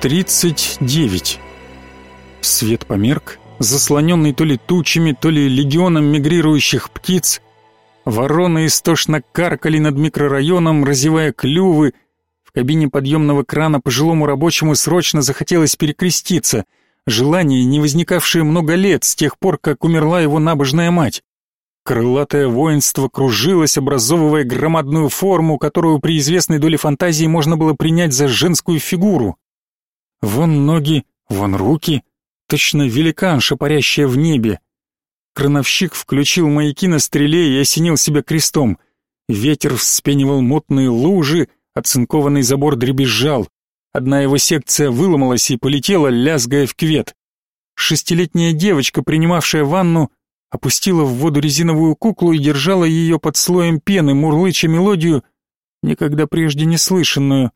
Тридцать девять. Свет померк, заслоненный то ли тучами, то ли легионом мигрирующих птиц. Вороны истошно каркали над микрорайоном, разевая клювы. В кабине подъемного крана пожилому рабочему срочно захотелось перекреститься. Желание, не возникавшее много лет, с тех пор, как умерла его набожная мать. Крылатое воинство кружилось, образовывая громадную форму, которую при известной доле фантазии можно было принять за женскую фигуру. Вон ноги, вон руки, точно великанша, парящая в небе. Крановщик включил маяки на стреле и осенил себя крестом. Ветер вспенивал мутные лужи, оцинкованный забор дребезжал. Одна его секция выломалась и полетела, лязгая в квет. Шестилетняя девочка, принимавшая ванну, опустила в воду резиновую куклу и держала ее под слоем пены, мурлыча мелодию, никогда прежде не слышанную.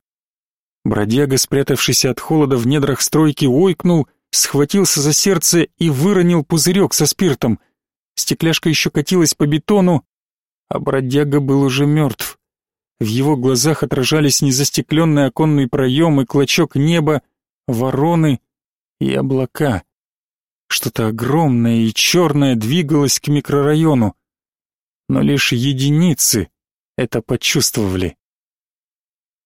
Бродяга, спрятавшийся от холода в недрах стройки, ойкнул, схватился за сердце и выронил пузырек со спиртом. Стекляшка еще катилась по бетону, а бродяга был уже мертв. В его глазах отражались незастекленный оконный проем и клочок неба, вороны и облака. Что-то огромное и черное двигалось к микрорайону. Но лишь единицы это почувствовали.